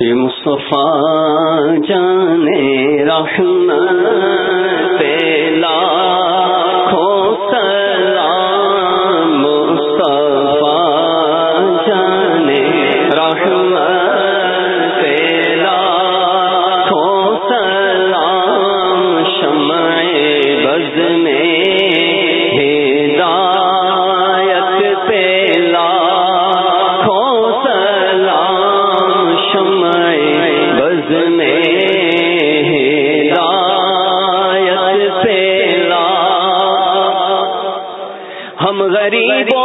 مصطفیٰ جانے رحمت پیلا غریبوں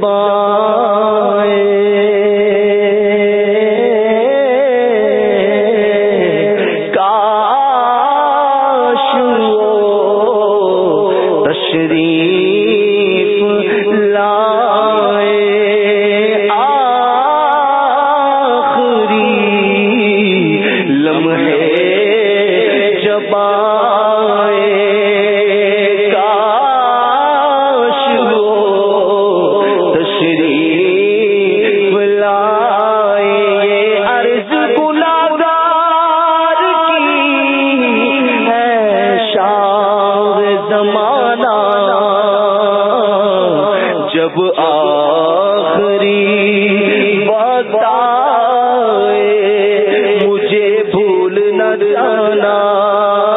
بار جانا۔